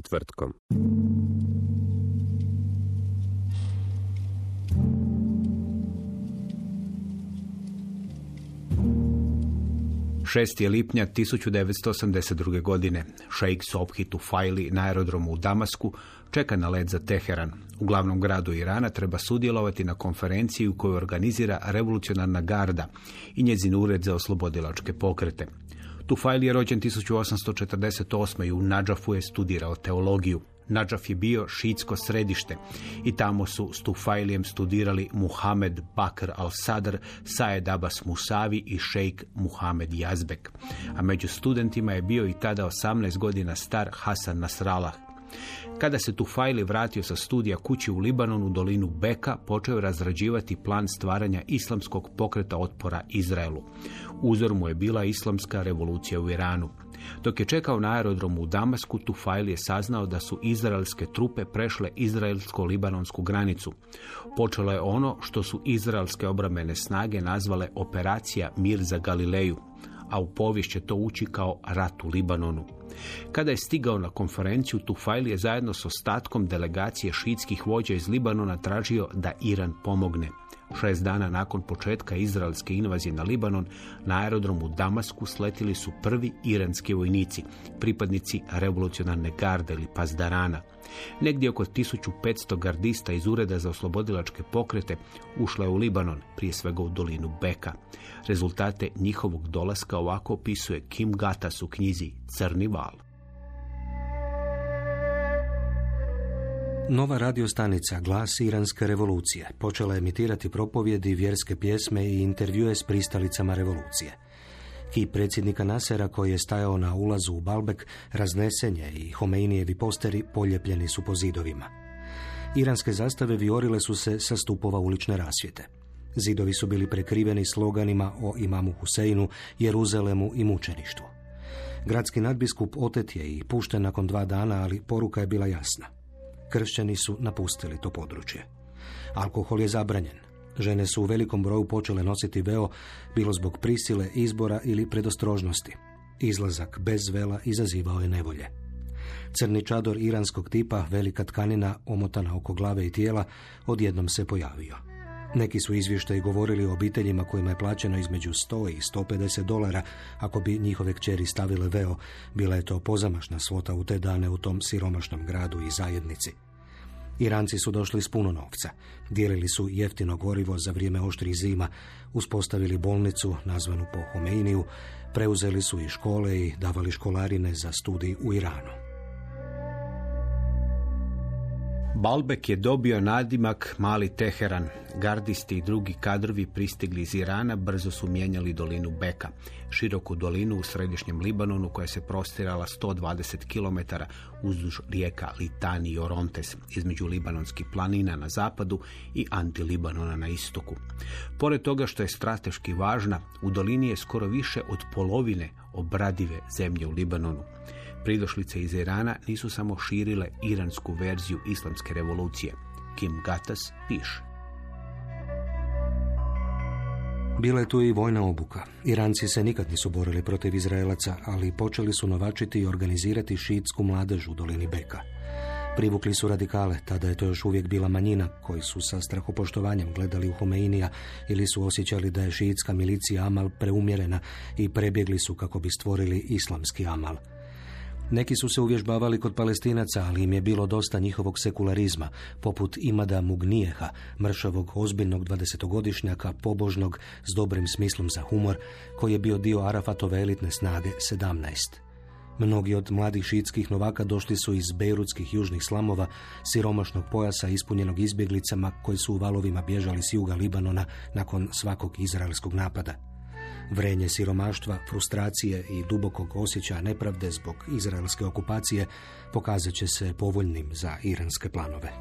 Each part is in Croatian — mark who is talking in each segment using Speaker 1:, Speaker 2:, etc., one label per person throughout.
Speaker 1: Četvrtkom.
Speaker 2: Šest je lipnja 1982. godine. Šejk Sobhi Tufaili na aerodromu u Damasku čeka na let za Teheran. U glavnom gradu Irana treba sudjelovati na konferenciji u kojoj organizira revolucionarna garda i njezin ured za oslobodilačke pokrete. Tufaili je rođen 1848. i u Nadžafu je studirao teologiju. Nadžaf je bio šiitsko središte i tamo su s Tufailijem studirali Muhamed Bakr al-Sadr, Saed Abbas Musavi i šejk Muhamed Jazbek. A među studentima je bio i tada 18 godina star Hasan Nasrallah. Kada se Tufaili vratio sa studija kući u Libanonu dolinu Beka, počeo je razrađivati plan stvaranja islamskog pokreta otpora Izraelu. Uzor mu je bila islamska revolucija u Iranu. Dok je čekao na aerodromu u Damasku, Tufaili je saznao da su izraelske trupe prešle izraelsko-libanonsku granicu. Počelo je ono što su izraelske obrambene snage nazvale operacija Mir za Galileju, a u povijest će to ući kao rat u Libanonu. Kada je stigao na konferenciju, Tufaili je zajedno s ostatkom delegacije šitskih vođa iz Libanona tražio da Iran pomogne. Šest dana nakon početka izraelske invazije na Libanon, na aerodromu u Damasku sletili su prvi iranski vojnici, pripadnici revolucionarne garde ili pazdarana. Negdje oko 1500 gardista iz Ureda za oslobodilačke pokrete ušla je u Libanon, prije svega u dolinu Beka. Rezultate njihovog dolaska ovako opisuje Kim Gatas u knjizi Crni val.
Speaker 3: Nova radiostanica Glas Iranske revolucije počela emitirati propovjedi, vjerske pjesme i intervjue s pristalicama revolucije. Kip predsjednika Nasera koji je stajao na ulazu u Balbek raznesen je i Homeinijevi posteri poljepljeni su po zidovima. Iranske zastave viorile su se sa stupova ulične rasvjete. Zidovi su bili prekriveni sloganima o imamu Huseinu, Jeruzalemu i mučeništvu. Gradski nadbiskup otet je i pušten nakon dva dana, ali poruka je bila jasna. Kršćani su napustili to područje. Alkohol je zabranjen. Žene su u velikom broju počele nositi veo, bilo zbog prisile, izbora ili predostrožnosti. Izlazak bez vela izazivao je nevolje. Crni čador iranskog tipa, velika tkanina omotana oko glave i tijela, odjednom se pojavio. Neki su izvještaji govorili o obiteljima kojima je plaćeno između 100 i 150 dolara ako bi njihove kćeri stavile veo. Bila je to pozamašna svota u te dane u tom siromašnom gradu i zajednici. Iranci su došli s puno novca. Dijelili su jeftino gorivo za vrijeme oštrih zima, uspostavili bolnicu nazvanu po Homeiniju, preuzeli su i škole i davali školarine za studij u Iranu.
Speaker 2: Balbek je dobio nadimak Mali Teheran. Gardisti i drugi kadrovi pristigli iz Irana brzo su mijenjali dolinu Beka, široku dolinu u središnjem Libanonu koja se prostirala 120 km uzduž rijeka Litani i Orontes između libanonskih planina na zapadu i Antilibanona na istoku. Pored toga što je strateški važna, u dolini je skoro više od polovine obradive zemlje u Libanonu. Pridošlice iz Irana nisu samo širile iransku verziju islamske revolucije. Kim Gatas piše.
Speaker 3: Bila je tu i vojna obuka. Iranci se nikad nisu borili protiv Izraelaca, ali počeli su novačiti i organizirati šiitsku mladež u dolini Beka. Privukli su radikale, tada je to još uvijek bila manjina, koji su sa strahopoštovanjem gledali u Homeinija ili su osjećali da je šiitska milicija Amal preumjerena i prebjegli su kako bi stvorili islamski Amal. Neki su se uvježbavali kod palestinaca, ali im je bilo dosta njihovog sekularizma, poput Imada Mugnijeha, mršavog, ozbiljnog dvadesetogodišnjaka, pobožnog, s dobrim smislom za humor, koji je bio dio Arafatove elitne snage 17. Mnogi od mladih šitskih novaka došli su iz bejrutskih južnih slamova, siromašnog pojasa ispunjenog izbjeglicama koji su u valovima bježali s juga Libanona nakon svakog izraelskog napada. Vrenje siromaštva, frustracije i dubokog osjećaja nepravde zbog izraelske okupacije pokazat će se povoljnim za iranske planove.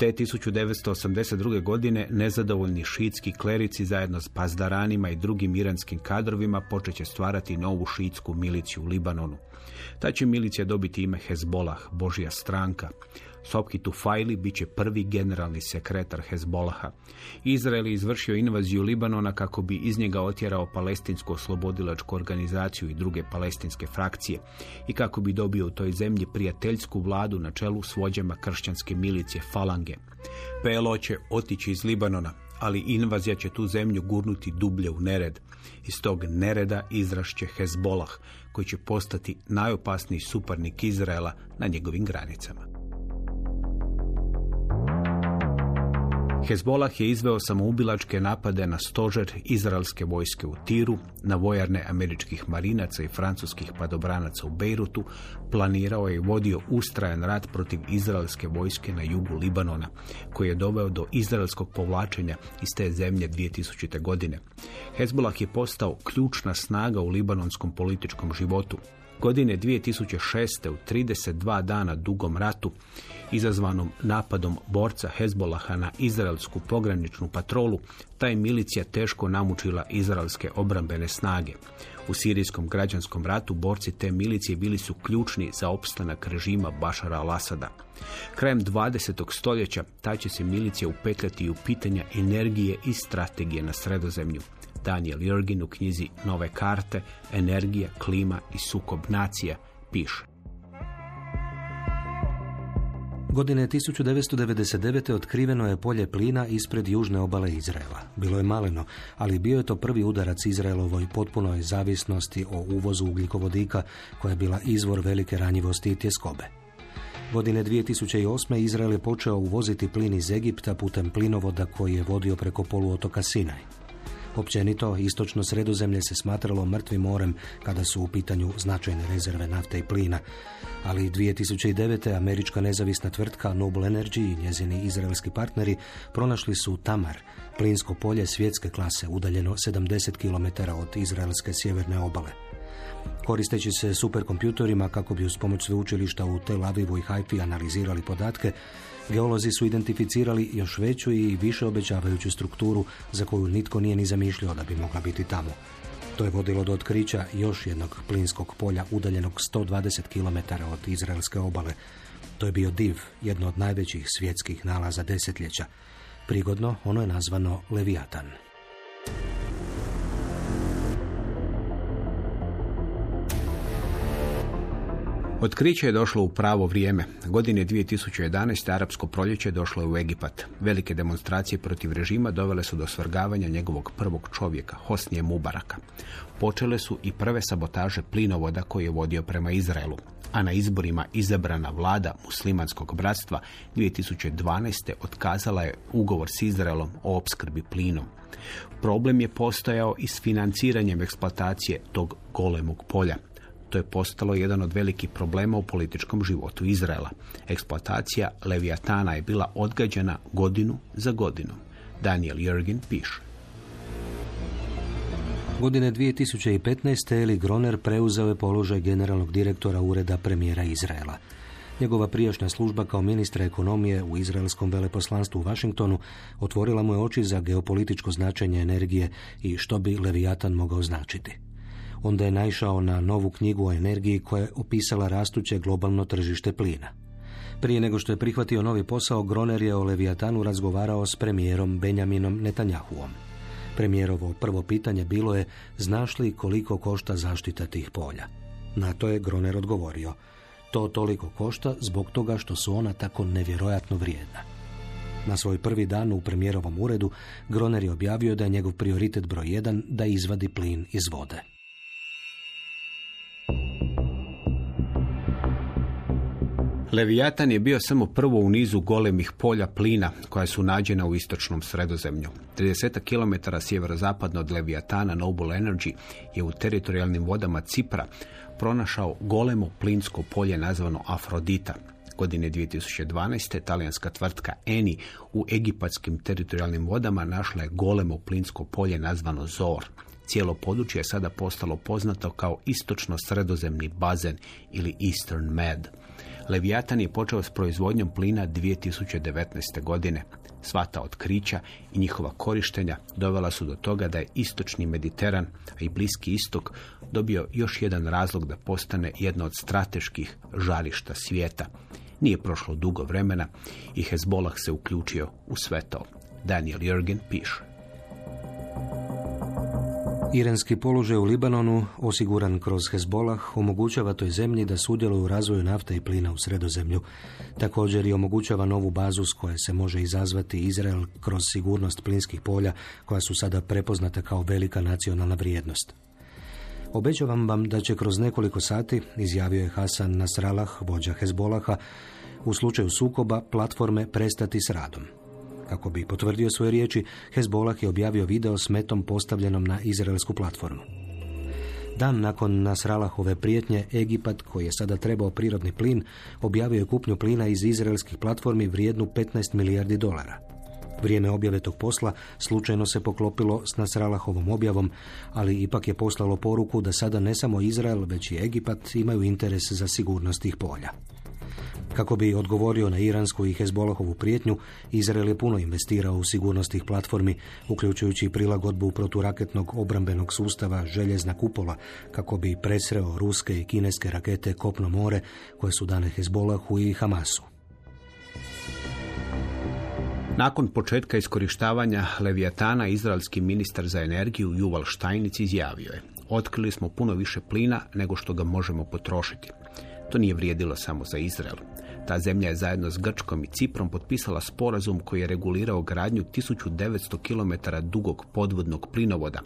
Speaker 2: Te 1982. godine nezadovoljni šitski klerici zajedno s pazdaranima i drugim iranskim kadrovima počet će stvarati novu šitsku miliciju u Libanonu. Ta će milicija dobiti ime Hezbolah, Božja stranka. Sopki Tufajli bit će prvi generalni sekretar Hezbolaha. Izrael je izvršio invaziju Libanona kako bi iz njega otjerao palestinsku oslobodilačku organizaciju i druge palestinske frakcije i kako bi dobio u toj zemlji prijateljsku vladu na čelu s vođama kršćanske milicije Falange. PLO će otići iz Libanona, ali invazija će tu zemlju gurnuti dublje u nered. Iz tog nereda izrašće Hezbolah, koji će postati najopasniji suparnik Izraela na njegovim granicama. Hezbolah je izveo samoubilačke napade na stožer izraelske vojske u Tiru, na vojarne američkih marinaca i francuskih padobranaca u Bejrutu, planirao je i vodio ustrajan rat protiv izraelske vojske na jugu Libanona, koji je doveo do izraelskog povlačenja iz te zemlje 2000. godine. Hezbolah je postao ključna snaga u libanonskom političkom životu. Godine 2006. u 32 dana dugom ratu izazvanom napadom borca Hezbolaha na izraelsku pograničnu patrolu, ta je milicija teško namučila izraelske obrambene snage. U sirijskom građanskom ratu borci te milicije bili su ključni za opstanak režima Bašara al-Asada. Krajem 20. stoljeća ta će se milicija upetljati u pitanja energije i strategije na sredozemlju. Daniel Jurgin u knjizi Nove karte, energija, klima i sukob nacija piše.
Speaker 3: Godine 1999. otkriveno je polje plina ispred južne obale Izraela. Bilo je maleno, ali bio je to prvi udarac Izraelovoj potpunoj zavisnosti o uvozu ugljikovodika koja je bila izvor velike ranjivosti i tjeskobe. Godine 2008. Izrael je počeo uvoziti plin iz Egipta putem plinovoda koji je vodio preko poluotoka Sinaj. Općenito, istočno sredozemlje se smatralo mrtvim morem kada su u pitanju značajne rezerve nafte i plina. Ali 2009. američka nezavisna tvrtka Noble Energy i njezini izraelski partneri pronašli su Tamar, plinsko polje svjetske klase udaljeno 70 km od izraelske sjeverne obale. Koristeći se superkompjutorima kako bi uz pomoć sveučilišta u Tel Avivu i Haifi analizirali podatke, Geolozi su identificirali još veću i više obećavajuću strukturu za koju nitko nije ni zamišljao da bi mogla biti tamo. To je vodilo do otkrića još jednog plinskog polja udaljenog 120 km od izraelske obale. To je bio div, jedno od najvećih svjetskih nalaza desetljeća. Prigodno ono je nazvano Leviatan.
Speaker 2: Otkriće je došlo u pravo vrijeme. Godine 2011. arapsko proljeće došlo je u Egipat. Velike demonstracije protiv režima dovele su do svrgavanja njegovog prvog čovjeka, Hosnije Mubaraka. Počele su i prve sabotaže plinovoda koji je vodio prema Izraelu, a na izborima izabrana vlada muslimanskog bratstva 2012. otkazala je ugovor s Izraelom o opskrbi plinom. Problem je postojao i s financiranjem eksploatacije tog golemog polja. To je postalo jedan od velikih problema u političkom životu Izraela. Eksploatacija Leviatana je bila odgađana godinu za godinu. Daniel Jurgin piše.
Speaker 3: Godine 2015. Eli Groner preuzeo je položaj generalnog direktora Ureda premijera Izraela. Njegova prijašnja služba kao ministra ekonomije u izraelskom veleposlanstvu u Washingtonu otvorila mu je oči za geopolitičko značenje energije i što bi Leviatan mogao značiti onda je naišao na novu knjigu o energiji koja je opisala rastuće globalno tržište plina. Prije nego što je prihvatio novi posao, Groner je o Leviatanu razgovarao s premijerom Benjaminom Netanjahuom. Premijerovo prvo pitanje bilo je znaš li koliko košta zaštita tih polja? Na to je Groner odgovorio. To toliko košta zbog toga što su ona tako nevjerojatno vrijedna. Na svoj prvi dan u premijerovom uredu Groner je objavio da je njegov prioritet broj jedan da izvadi plin iz vode.
Speaker 2: Levijatan je bio samo prvo u nizu golemih polja plina koja su nađena u istočnom sredozemlju. 30 km sjeverozapadno od Levijatana Noble Energy je u teritorijalnim vodama Cipra pronašao golemo plinsko polje nazvano Afrodita. Godine 2012. talijanska tvrtka Eni u egipatskim teritorijalnim vodama našla je golemo plinsko polje nazvano Zor. Cijelo područje je sada postalo poznato kao istočno sredozemni bazen ili Eastern Med. Leviatan je počeo s proizvodnjom plina 2019. godine. Sva ta otkrića i njihova korištenja dovela su do toga da je istočni Mediteran, a i Bliski istok, dobio još jedan razlog da postane jedno od strateških žarišta svijeta. Nije prošlo dugo vremena i Hezbolah se uključio u sve to. Daniel Jürgen piše.
Speaker 3: Iranski položaj u Libanonu, osiguran kroz Hezbolah, omogućava toj zemlji da sudjeluje u razvoju nafte i plina u sredozemlju. Također i omogućava novu bazu s koje se može izazvati Izrael kroz sigurnost plinskih polja, koja su sada prepoznata kao velika nacionalna vrijednost. Obećavam vam da će kroz nekoliko sati, izjavio je Hasan Nasrallah, vođa Hezbolaha, u slučaju sukoba platforme prestati s radom. Kako bi potvrdio svoje riječi, Hezbollah je objavio video s metom postavljenom na izraelsku platformu. Dan nakon Nasralahove prijetnje, Egipat, koji je sada trebao prirodni plin, objavio je kupnju plina iz izraelskih platformi vrijednu 15 milijardi dolara. Vrijeme objave tog posla slučajno se poklopilo s Nasralahovom objavom, ali ipak je poslalo poruku da sada ne samo Izrael, već i Egipat imaju interes za sigurnost tih polja. Kako bi odgovorio na iransku i Hezbolahovu prijetnju, Izrael je puno investirao u sigurnost tih platformi, uključujući prilagodbu proturaketnog obrambenog sustava željezna kupola, kako bi presreo ruske i kineske rakete kopno more koje su dane Hezbolahu i Hamasu.
Speaker 2: Nakon početka iskorištavanja Leviatana, izraelski ministar za energiju Juval Štajnic izjavio je Otkrili smo puno više plina nego što ga možemo potrošiti. To nije vrijedilo samo za Izrael. Ta zemlja je zajedno s Grčkom i Ciprom potpisala sporazum koji je regulirao gradnju 1900 km dugog podvodnog plinovoda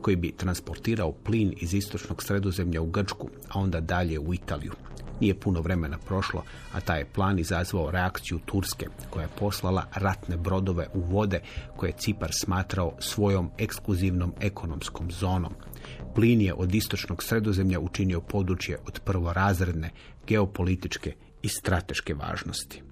Speaker 2: koji bi transportirao plin iz istočnog sredozemlja u Grčku, a onda dalje u Italiju. Nije puno vremena prošlo, a taj je plan izazvao reakciju Turske, koja je poslala ratne brodove u vode koje je Cipar smatrao svojom ekskluzivnom ekonomskom zonom. Plin je od istočnog sredozemlja učinio područje od prvorazredne, geopolitičke i strateške važnosti.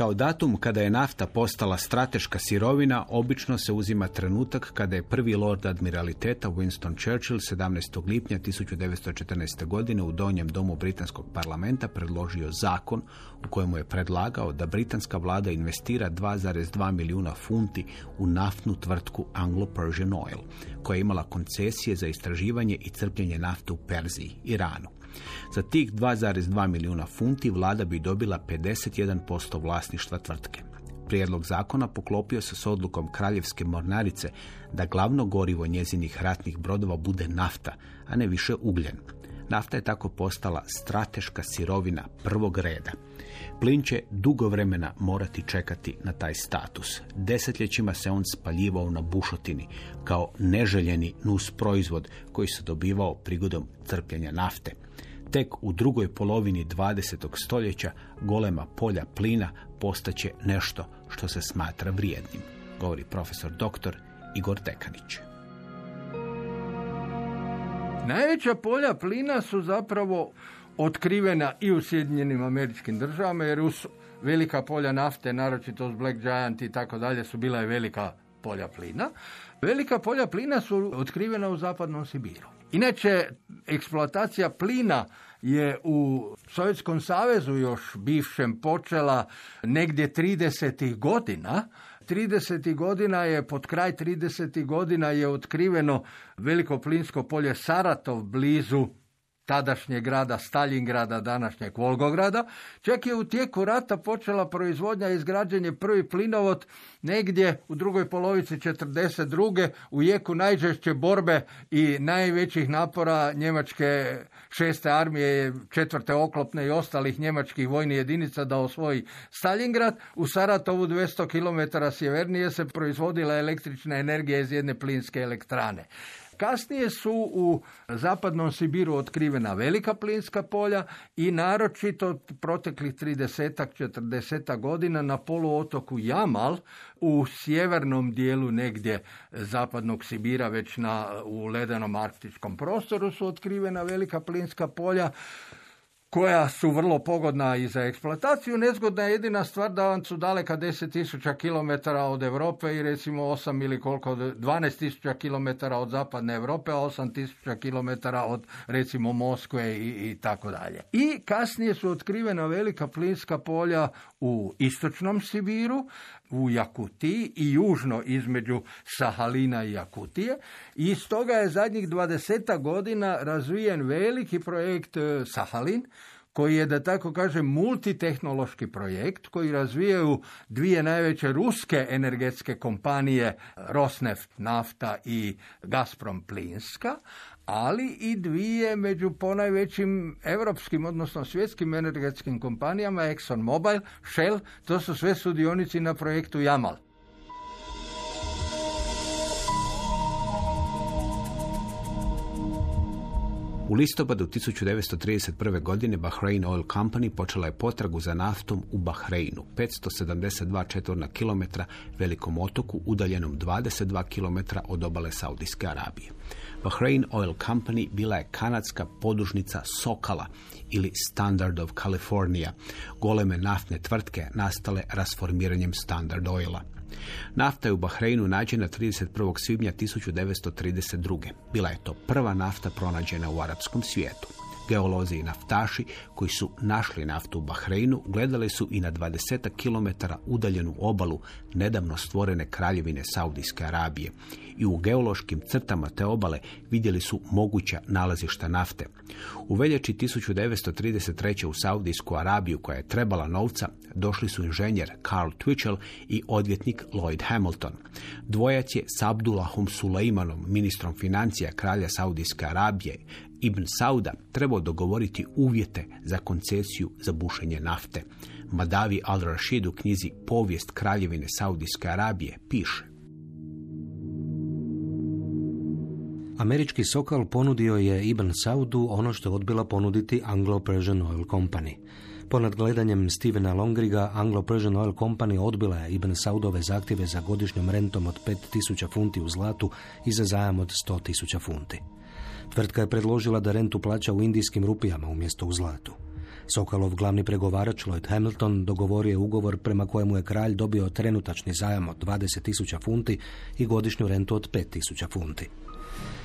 Speaker 2: Kao datum kada je nafta postala strateška sirovina, obično se uzima trenutak kada je prvi lord admiraliteta Winston Churchill 17. lipnja 1914. godine u donjem domu Britanskog parlamenta predložio zakon u kojemu je predlagao da britanska vlada investira 2,2 milijuna funti u naftnu tvrtku Anglo-Persian Oil, koja je imala koncesije za istraživanje i crpljenje nafte u Perziji, Iranu. Za tih 2,2 milijuna funti vlada bi dobila 51% vlasništva tvrtke. Prijedlog zakona poklopio se s odlukom Kraljevske mornarice da glavno gorivo njezinih ratnih brodova bude nafta, a ne više ugljen. Nafta je tako postala strateška sirovina prvog reda. Plin će dugo vremena morati čekati na taj status. Desetljećima se on spaljivao na bušotini kao neželjeni nus proizvod koji se dobivao prigodom crpljenja nafte. Tek u drugoj polovini 20. stoljeća golema polja plina postaće nešto što se smatra vrijednim, govori profesor doktor Igor Dekanić.
Speaker 4: Najveća polja plina su zapravo otkrivena i u Sjedinjenim američkim državama, jer uz velika polja nafte, naročito uz Black Giant i tako dalje, su bila i velika polja plina. Velika polja plina su otkrivena u zapadnom Sibiru. Inače, eksploatacija plina je u Sovjetskom savezu još bivšem počela negdje 30. godina. 30. godina je, pod kraj 30. godina je otkriveno veliko plinsko polje Saratov blizu tadašnjeg grada Stalingrada, današnjeg Volgograda, čak je u tijeku rata počela proizvodnja i izgrađenje prvi plinovod negdje u drugoj polovici 42. u jeku najžešće borbe i najvećih napora njemačke šeste armije, četvrte oklopne i ostalih njemačkih vojnih jedinica da osvoji Stalingrad. U Saratovu 200 km sjevernije se proizvodila električna energija iz jedne plinske elektrane. Kasnije su u zapadnom Sibiru otkrivena velika plinska polja i naročito proteklih 30 40 godina na poluotoku Jamal u sjevernom dijelu negdje zapadnog Sibira već na, u ledenom arktičkom prostoru su otkrivena velika plinska polja koja su vrlo pogodna i za eksploataciju. Nezgodna je jedina stvar da vam su daleka 10.000 km od Europe i recimo 8 ili koliko, 12.000 km od zapadne Europe, a 8.000 km od recimo Moskve i, i tako dalje. I kasnije su otkrivena velika plinska polja u istočnom Sibiru, u Jakutiji i južno između Sahalina i Jakutije. I stoga je zadnjih 20 godina razvijen veliki projekt e, Sahalin, koji je, da tako kažem, multitehnološki projekt koji razvijaju dvije najveće ruske energetske kompanije Rosneft nafta i Gazprom plinska, ali i dvije među ponajvećim europskim, odnosno svjetskim energetskim kompanijama, Exxon Mobil, Shell, to su sve sudionici na projektu Jamal.
Speaker 2: U listopadu 1931. godine Bahrain Oil Company počela je potragu za naftom u Bahreinu, 572 četvorna kilometra velikom otoku udaljenom 22 kilometra od obale Saudijske Arabije. Bahrain Oil Company bila je kanadska podužnica Sokala ili Standard of California, goleme naftne tvrtke nastale rasformiranjem Standard Oila. Nafta je u Bahreinu nađena 31. svibnja 1932. Bila je to prva nafta pronađena u arapskom svijetu. Geolozi i naftaši koji su našli naftu u Bahreinu gledali su i na 20 km udaljenu obalu nedavno stvorene kraljevine Saudijske Arabije i u geološkim crtama te obale vidjeli su moguća nalazišta nafte. U veljači 1933. u Saudijsku Arabiju koja je trebala novca došli su inženjer Carl Twitchell i odvjetnik Lloyd Hamilton. Dvojac je s Abdullahom Sulejmanom, ministrom financija kralja Saudijske Arabije, Ibn Sauda trebao dogovoriti uvjete za koncesiju za bušenje nafte. Madavi al-Rashid u knjizi Povijest kraljevine Saudijske Arabije piše
Speaker 3: Američki Sokal ponudio je Ibn Saudu ono što je odbila ponuditi Anglo-Persian Oil Company. Ponad gledanjem Stevena Longriga, Anglo-Persian Oil Company odbila je Ibn Saudove zahtjeve za godišnjom rentom od 5000 funti u zlatu i za zajam od 100.000 funti. Tvrtka je predložila da rentu plaća u indijskim rupijama umjesto u zlatu. Sokalov glavni pregovarač Lloyd Hamilton dogovorio je ugovor prema kojemu je kralj dobio trenutačni zajam od 20.000 funti i godišnju rentu od 5.000 funti.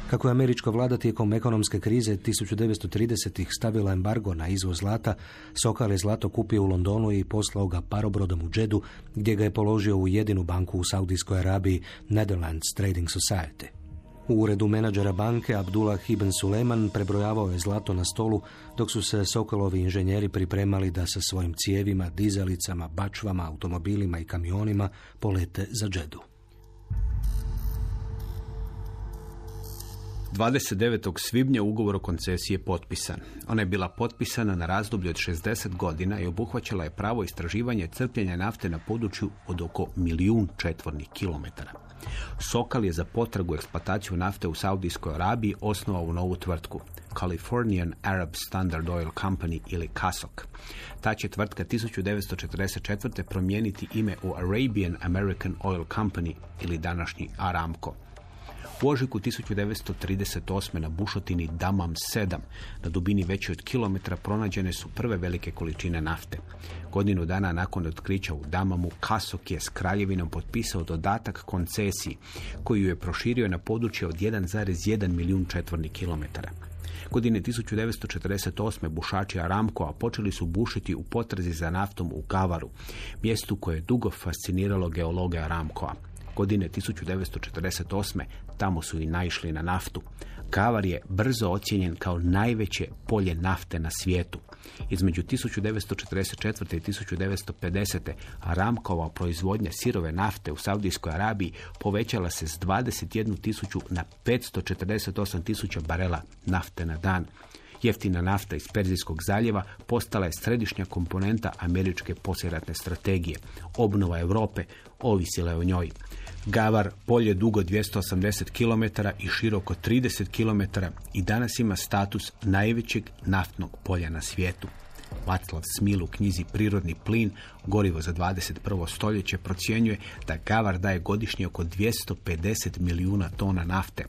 Speaker 3: Kako je američka vlada tijekom ekonomske krize 1930-ih stavila embargo na izvoz zlata, Sokal je zlato kupio u Londonu i poslao ga parobrodom u Džedu, gdje ga je položio u jedinu banku u Saudijskoj Arabiji, Netherlands Trading Society. U uredu menadžera banke Abdullah Ibn Suleiman prebrojavao je zlato na stolu dok su se Sokolovi inženjeri pripremali da sa svojim cijevima, dizalicama, bačvama, automobilima i kamionima polete za džedu.
Speaker 2: 29. svibnja ugovor o koncesiji je potpisan. Ona je bila potpisana na razdoblju od 60 godina i obuhvaćala je pravo istraživanje crpljenja nafte na području od oko milijun četvornih kilometara. Sokal je za potragu eksploataciju nafte u Saudijskoj Arabiji osnovao novu tvrtku, Californian Arab Standard Oil Company ili CASOC. Ta će tvrtka 1944. promijeniti ime u Arabian American Oil Company ili današnji Aramco. U ožiku 1938. na bušotini Damam 7 na dubini veće od kilometra pronađene su prve velike količine nafte. Godinu dana nakon otkrića u Damamu Kasok je s kraljevinom potpisao dodatak koncesiji koji ju je proširio na područje od 1,1 milijun četvornih kilometara. Godine 1948. bušači Aramkova počeli su bušiti u potrazi za naftom u Gavaru, mjestu koje je dugo fasciniralo geologe Aramkova. Godine 1948. tamo su i naišli na naftu. Kavar je brzo ocijenjen kao najveće polje nafte na svijetu. Između 1944. i 1950. Aramkova proizvodnja sirove nafte u Saudijskoj Arabiji povećala se s 21.000 na 548.000 barela nafte na dan. Jeftina nafta iz Perzijskog zaljeva postala je središnja komponenta američke poslijeratne strategije. Obnova Europe ovisila je o njoj. Gavar, polje dugo 280 km i široko 30 km i danas ima status najvećeg naftnog polja na svijetu. Václav Smil u knjizi Prirodni plin, gorivo za 21. stoljeće, procjenjuje da Gavar daje godišnje oko 250 milijuna tona nafte.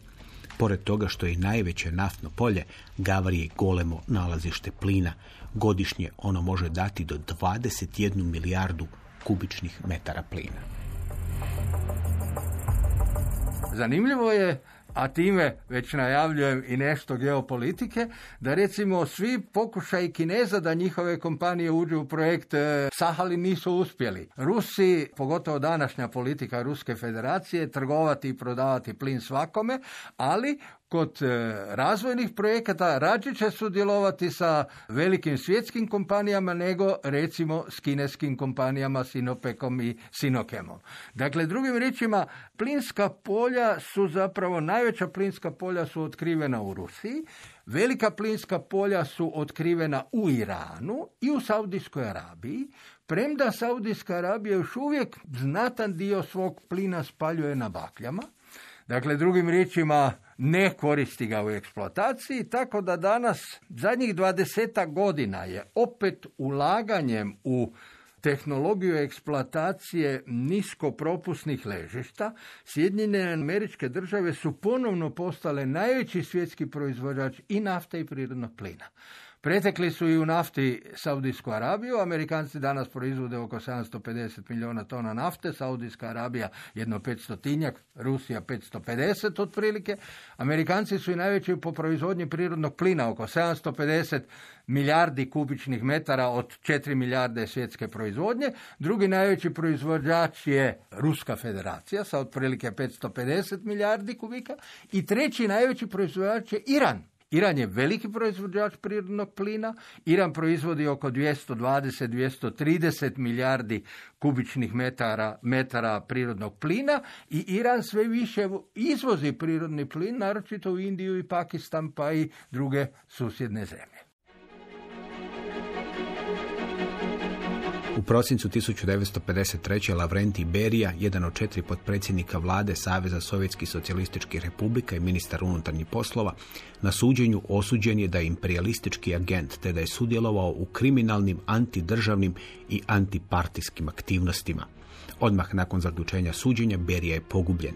Speaker 2: Pored toga što je najveće naftno polje, Gavar je golemo nalazište plina. Godišnje ono može dati do 21 milijardu kubičnih metara plina.
Speaker 4: Zanimljivo je a time već najavljujem i nešto geopolitike, da recimo svi pokušaj Kineza da njihove kompanije uđu u projekt e, Sahali nisu uspjeli. Rusi, pogotovo današnja politika Ruske federacije, trgovati i prodavati plin svakome, ali kod e, razvojnih projekata rađe će sudjelovati sa velikim svjetskim kompanijama nego recimo s kineskim kompanijama Sinopekom i Sinokemom. Dakle, drugim riječima, plinska polja su zapravo, najveća plinska polja su otkrivena u Rusiji, velika plinska polja su otkrivena u Iranu i u Saudijskoj Arabiji, premda Saudijska Arabija još uvijek znatan dio svog plina spaljuje na bakljama, Dakle, drugim riječima, ne koristi ga u eksploataciji, tako da danas zadnjih 20 godina je opet ulaganjem u tehnologiju eksploatacije niskopropusnih ležišta, Sjedinjene američke države su ponovno postale najveći svjetski proizvođač i nafte i prirodnog plina. Pretekli su i u nafti Saudijsku Arabiju, Amerikanci danas proizvode oko 750 milijuna tona nafte, Saudijska Arabija jedno 500 tinjak, Rusija 550 otprilike. Amerikanci su i najveći po proizvodnji prirodnog plina, oko 750 milijardi kubičnih metara od 4 milijarde svjetske proizvodnje. Drugi najveći proizvođač je Ruska federacija sa otprilike 550 milijardi kubika i treći najveći proizvođač je Iran Iran je veliki proizvođač prirodnog plina. Iran proizvodi oko 220-230 milijardi kubičnih metara, metara prirodnog plina i Iran sve više izvozi prirodni plin, naročito u Indiju i Pakistan pa i druge susjedne zemlje.
Speaker 2: Prosincu 1953. Lavrenti Berija, jedan od četiri potpredsjednika vlade Saveza sovjetskih socijalističkih republika i ministar unutarnjih poslova, na suđenju osuđen je da je imperialistički agent te da je sudjelovao u kriminalnim antidržavnim i antipartijskim aktivnostima. Odmah nakon zaključenja suđenja Berija je pogubljen.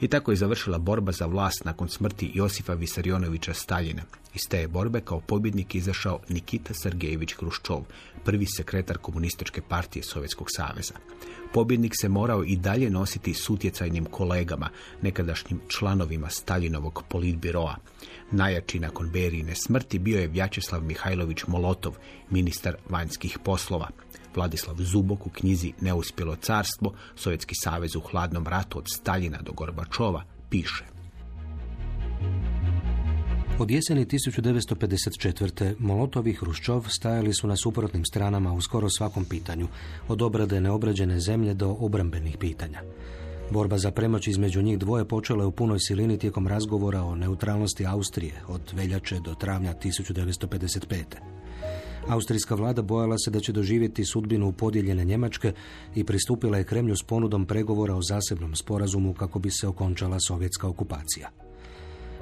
Speaker 2: I tako je završila borba za vlast nakon smrti Josifa Visarionovića Staljina. Iz te je borbe kao pobjednik izašao Nikita Sergejević Hruščov, prvi sekretar komunističke partije Sovjetskog saveza. Pobjednik se morao i dalje nositi s utjecajnim kolegama, nekadašnjim članovima Staljinovog politbiroa. Najjači nakon Berijine smrti bio je Vjačeslav Mihajlović Molotov, ministar vanjskih poslova. Vladislav Zubok u knjizi Neuspjelo carstvo, Sovjetski savez u hladnom ratu od Staljina do Gorbačova, piše.
Speaker 3: Od jeseni 1954. Molotov i Hruščov stajali su na suprotnim stranama u skoro svakom pitanju, od obrade neobrađene zemlje do obrambenih pitanja. Borba za premoć između njih dvoje počela je u punoj silini tijekom razgovora o neutralnosti Austrije od veljače do travnja 1955. Austrijska vlada bojala se da će doživjeti sudbinu podijeljene Njemačke i pristupila je Kremlju s ponudom pregovora o zasebnom sporazumu kako bi se okončala sovjetska okupacija.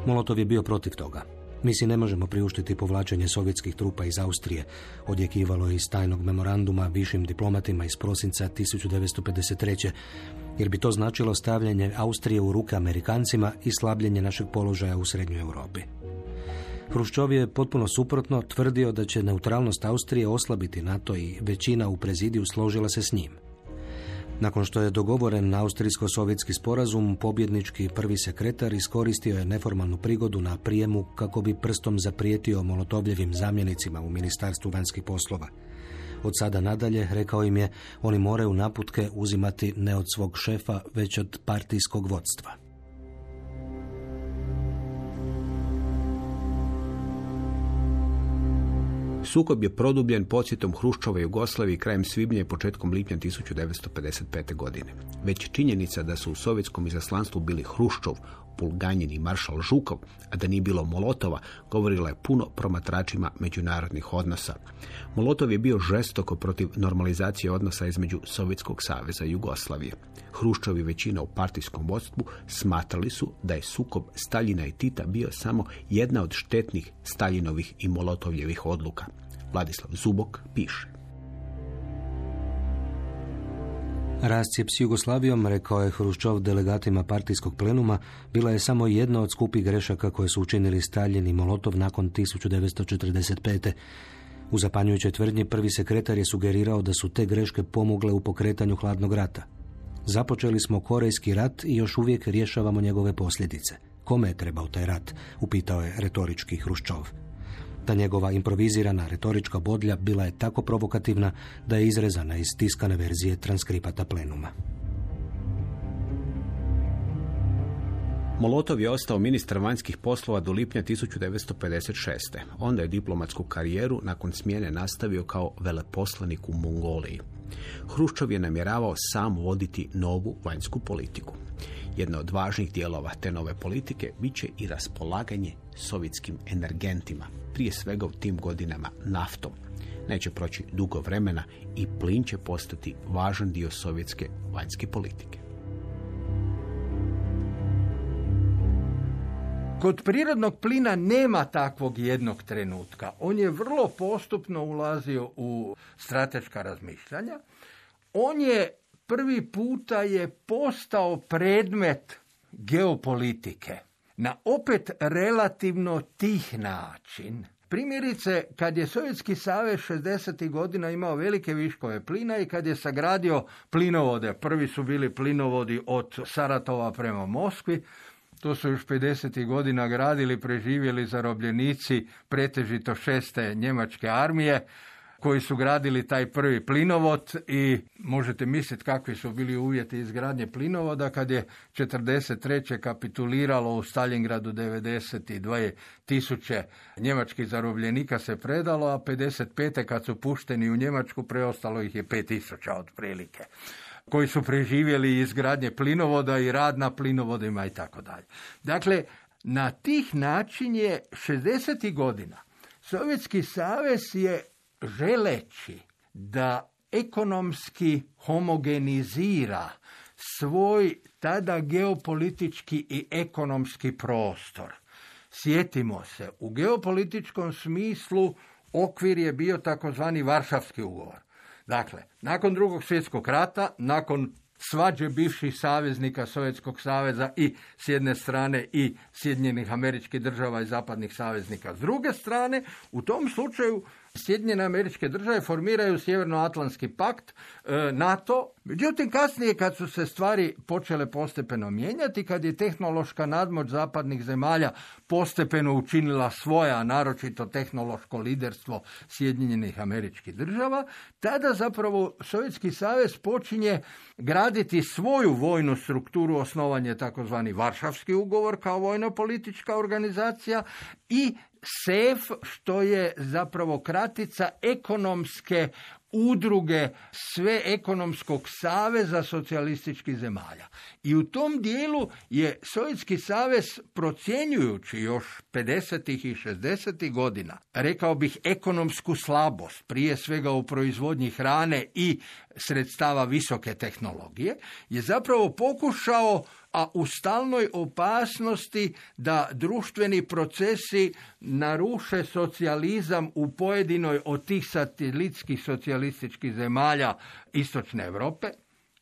Speaker 3: Molotov je bio protiv toga. Mi si ne možemo priuštiti povlačenje sovjetskih trupa iz Austrije, odjekivalo je iz tajnog memoranduma višim diplomatima iz prosinca 1953. jer bi to značilo stavljanje Austrije u ruke Amerikancima i slabljenje našeg položaja u Srednjoj Europi. Hruščov je potpuno suprotno tvrdio da će neutralnost Austrije oslabiti NATO i većina u prezidiju složila se s njim. Nakon što je dogovoren austrijsko-sovjetski sporazum, pobjednički prvi sekretar iskoristio je neformalnu prigodu na prijemu kako bi prstom zaprijetio Molotovljevim zamjenicima u Ministarstvu vanjskih poslova. Od sada nadalje, rekao im je, oni moraju naputke uzimati ne od svog šefa, već od partijskog vodstva.
Speaker 2: Sukob je produbljen podsjetom Hruščova Jugoslavije krajem svibnja i početkom lipnja 1955. godine. Već činjenica da su u sovjetskom izaslanstvu bili Hruščov, Bulganjin i maršal Žukov, a da nije bilo Molotova, govorila je puno promatračima međunarodnih odnosa. Molotov je bio žestoko protiv normalizacije odnosa između Sovjetskog saveza i Jugoslavije. Hruščov i većina u partijskom vodstvu smatrali su da je sukob Staljina i Tita bio samo jedna od štetnih Staljinovih i Molotovljevih odluka. Vladislav Zubok piše.
Speaker 3: Rascijep s Jugoslavijom, rekao je Hruščov delegatima partijskog plenuma, bila je samo jedna od skupih grešaka koje su učinili Stalin i Molotov nakon 1945. U zapanjujućoj tvrdnji prvi sekretar je sugerirao da su te greške pomogle u pokretanju hladnog rata. Započeli smo Korejski rat i još uvijek rješavamo njegove posljedice. Kome je trebao taj rat? Upitao je retorički Hruščov. Ta njegova improvizirana retorička bodlja bila je tako provokativna da je izrezana iz tiskane verzije transkripata plenuma.
Speaker 2: Molotov je ostao ministar vanjskih poslova do lipnja 1956. Onda je diplomatsku karijeru nakon smjene nastavio kao veleposlanik u Mongoliji. Hruščov je namjeravao sam voditi novu vanjsku politiku. Jedna od važnih dijelova te nove politike bit će i raspolaganje sovjetskim energentima, prije svega u tim godinama naftom. Neće proći dugo vremena i plin će postati važan dio sovjetske vanjske politike.
Speaker 4: Kod prirodnog plina nema takvog jednog trenutka. On je vrlo postupno ulazio u strateška razmišljanja. On je prvi puta je postao predmet geopolitike na opet relativno tih način. Primjerice, kad je Sovjetski savez 60. godina imao velike viškove plina i kad je sagradio plinovode, prvi su bili plinovodi od Saratova prema Moskvi, to su još 50. godina gradili, preživjeli zarobljenici pretežito šeste njemačke armije, koji su gradili taj prvi plinovod i možete misliti kakvi su bili uvjeti izgradnje plinovoda kad je 43. kapituliralo u Stalingradu 92 tisuće njemačkih zarobljenika se predalo, a 55. kad su pušteni u Njemačku preostalo ih je 5 tisuća otprilike koji su preživjeli izgradnje plinovoda i rad na plinovodima i tako dalje. Dakle, na tih način je 60. godina Sovjetski savez je želeći da ekonomski homogenizira svoj tada geopolitički i ekonomski prostor. Sjetimo se, u geopolitičkom smislu okvir je bio takozvani Varšavski ugovor. Dakle, nakon drugog svjetskog rata, nakon svađe bivših saveznika Sovjetskog saveza i s jedne strane i Sjedinjenih američkih država i zapadnih saveznika s druge strane, u tom slučaju Sjedinjene američke države formiraju Sjevernoatlantski pakt, e, NATO. Međutim, kasnije kad su se stvari počele postepeno mijenjati, kad je tehnološka nadmoć zapadnih zemalja postepeno učinila svoja, naročito tehnološko liderstvo Sjedinjenih američkih država, tada zapravo Sovjetski savez počinje graditi svoju vojnu strukturu, osnovanje takozvani Varšavski ugovor kao vojno-politička organizacija i SEF, što je zapravo kratica ekonomske udruge sve ekonomskog saveza socijalističkih zemalja. I u tom dijelu je Sovjetski savez procjenjujući još 50. i 60. godina, rekao bih ekonomsku slabost, prije svega u proizvodnji hrane i sredstava visoke tehnologije, je zapravo pokušao a u stalnoj opasnosti da društveni procesi naruše socijalizam u pojedinoj od tih satelitskih socijalističkih zemalja Istočne Europe,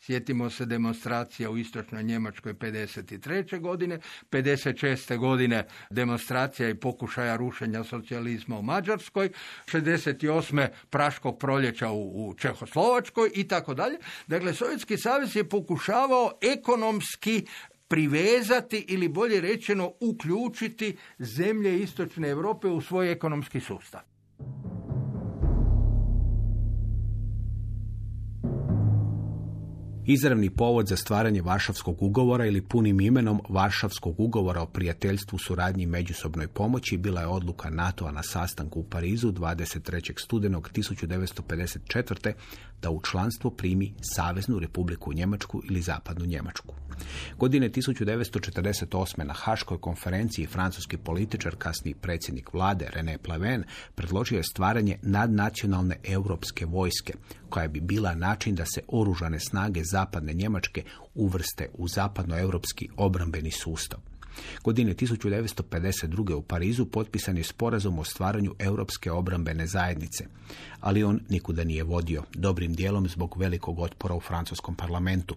Speaker 4: Sjetimo se demonstracija u istočnoj Njemačkoj 53. godine, 56. godine demonstracija i pokušaja rušenja socijalizma u Mađarskoj, 68. Praškog proljeća u, u Čehoslovačkoj i tako dalje. Dakle, Sovjetski savez je pokušavao ekonomski privezati ili bolje rečeno uključiti zemlje istočne Europe u svoj ekonomski sustav.
Speaker 2: Izravni povod za stvaranje Varšavskog ugovora ili punim imenom Varšavskog ugovora o prijateljstvu, suradnji i međusobnoj pomoći bila je odluka NATO-a na sastanku u Parizu 23. studenog 1954. da u članstvo primi Saveznu republiku Njemačku ili Zapadnu Njemačku. Godine 1948. na Haškoj konferenciji francuski političar, kasni predsjednik vlade René Pleven, predložio je stvaranje nadnacionalne europske vojske, koja bi bila način da se oružane snage zapadne Njemačke uvrste u zapadnoeuropski obrambeni sustav. Godine 1952. u Parizu potpisan je sporazum o stvaranju Europske obrambene zajednice, ali on nikuda nije vodio, dobrim dijelom zbog velikog otpora u francuskom parlamentu.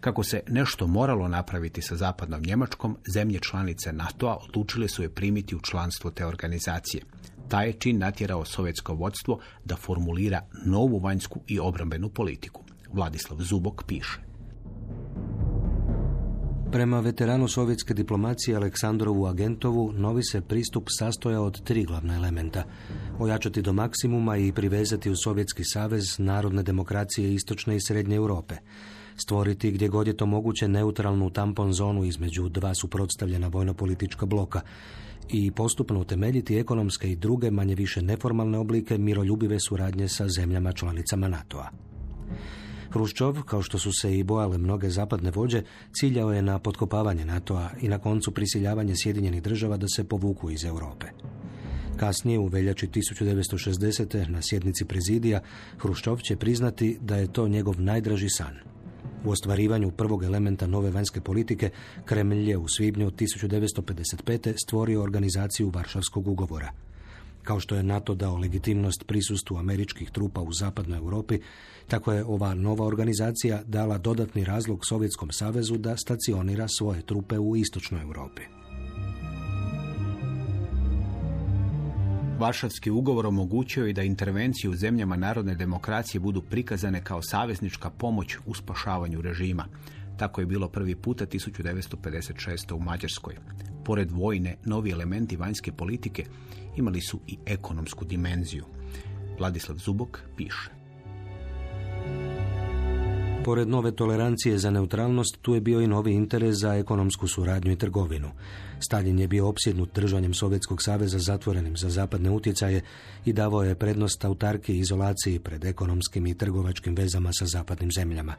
Speaker 2: Kako se nešto moralo napraviti sa zapadnom Njemačkom, zemlje članice NATO-a odlučile su je primiti u članstvo te organizacije. Taj je čin natjerao sovjetsko vodstvo da formulira novu vanjsku i obrambenu politiku. Vladislav Zubok piše.
Speaker 3: Prema veteranu sovjetske diplomacije Aleksandrovu Agentovu, novi se pristup sastoja od tri glavna elementa. Ojačati do maksimuma i privezati u Sovjetski savez narodne demokracije Istočne i Srednje Europe. Stvoriti gdje god je to moguće neutralnu tampon zonu između dva suprotstavljena vojno-politička bloka i postupno utemeljiti ekonomske i druge manje više neformalne oblike miroljubive suradnje sa zemljama članicama NATO-a. Hruščov, kao što su se i bojale mnoge zapadne vođe, ciljao je na potkopavanje NATO-a i na koncu prisiljavanje Sjedinjenih država da se povuku iz Europe. Kasnije, u veljači 1960. na sjednici prezidija, Hruščov će priznati da je to njegov najdraži san. U ostvarivanju prvog elementa nove vanjske politike, Kremlj je u svibnju 1955. stvorio organizaciju Varšavskog ugovora – kao što je NATO dao legitimnost prisustvu američkih trupa u zapadnoj Europi, tako je ova nova organizacija dala dodatni razlog Sovjetskom savezu da stacionira svoje trupe u istočnoj Europi.
Speaker 2: Varšavski ugovor omogućio i da intervencije u zemljama narodne demokracije budu prikazane kao saveznička pomoć u spašavanju režima. Tako je bilo prvi puta 1956. u Mađarskoj. Pored vojne, novi elementi vanjske politike imali su i ekonomsku dimenziju. Vladislav Zubok piše.
Speaker 3: Pored nove tolerancije za neutralnost, tu je bio i novi interes za ekonomsku suradnju i trgovinu. Stalin je bio opsjednut držanjem Sovjetskog saveza zatvorenim za zapadne utjecaje i davao je prednost autarki i izolaciji pred ekonomskim i trgovačkim vezama sa zapadnim zemljama.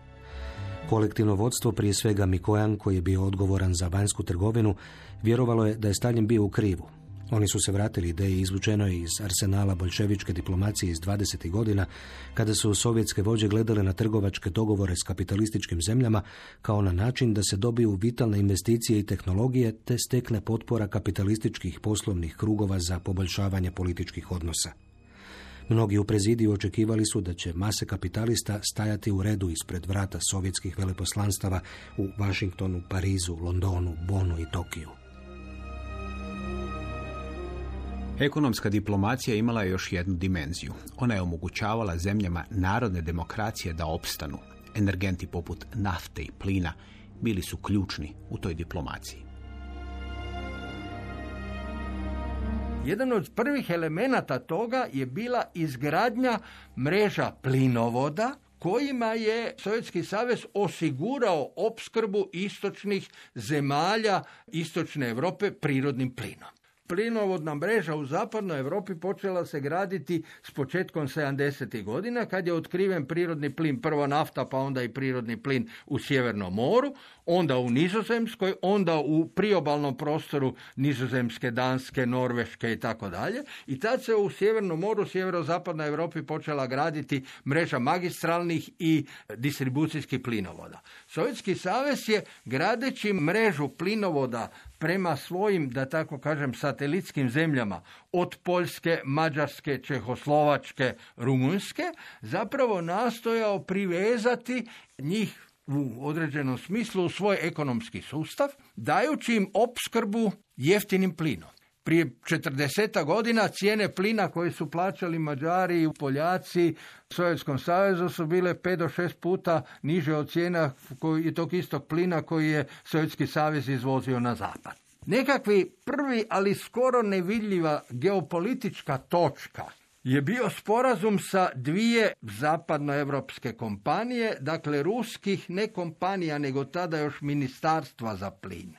Speaker 3: Kolektivno vodstvo, prije svega Mikojan, koji je bio odgovoran za vanjsku trgovinu, vjerovalo je da je Stalin bio u krivu, oni su se vratili ideji izvučenoj iz arsenala bolševičke diplomacije iz 20. godina, kada su sovjetske vođe gledale na trgovačke dogovore s kapitalističkim zemljama kao na način da se dobiju vitalne investicije i tehnologije te stekne potpora kapitalističkih poslovnih krugova za poboljšavanje političkih odnosa. Mnogi u prezidiju očekivali su da će mase kapitalista stajati u redu ispred vrata sovjetskih veleposlanstava u Washingtonu, Parizu, Londonu, Bonu i Tokiju.
Speaker 2: Ekonomska diplomacija imala je još jednu dimenziju. Ona je omogućavala zemljama narodne demokracije da opstanu. Energenti poput nafte i plina bili su ključni u toj diplomaciji.
Speaker 4: Jedan od prvih elemenata toga je bila izgradnja mreža plinovoda kojima je Sovjetski savez osigurao opskrbu istočnih zemalja istočne Europe prirodnim plinom plinovodna mreža u zapadnoj Europi počela se graditi s početkom 70. godina kad je otkriven prirodni plin, prvo nafta pa onda i prirodni plin u Sjevernom moru, onda u Nizozemskoj, onda u priobalnom prostoru Nizozemske, Danske, Norveške i tako dalje. I tad se u Sjevernom moru, sjeverozapadnoj Europi počela graditi mreža magistralnih i distribucijskih plinovoda. Sovjetski savez je gradeći mrežu plinovoda prema svojim, da tako kažem, satelitskim zemljama, od Poljske, Mađarske, Čehoslovačke, Rumunjske, zapravo nastojao privezati njih u određenom smislu u svoj ekonomski sustav, dajući im opskrbu jeftinim plinom. Prije 40 godina cijene plina koje su plaćali Mađari i Poljaci u Sovjetskom savezu su bile 5 do 6 puta niže od cijena i tog istog plina koji je Sovjetski savez izvozio na zapad. Nekakvi prvi, ali skoro nevidljiva geopolitička točka je bio sporazum sa dvije zapadnoevropske kompanije, dakle ruskih ne kompanija, nego tada još ministarstva za plin.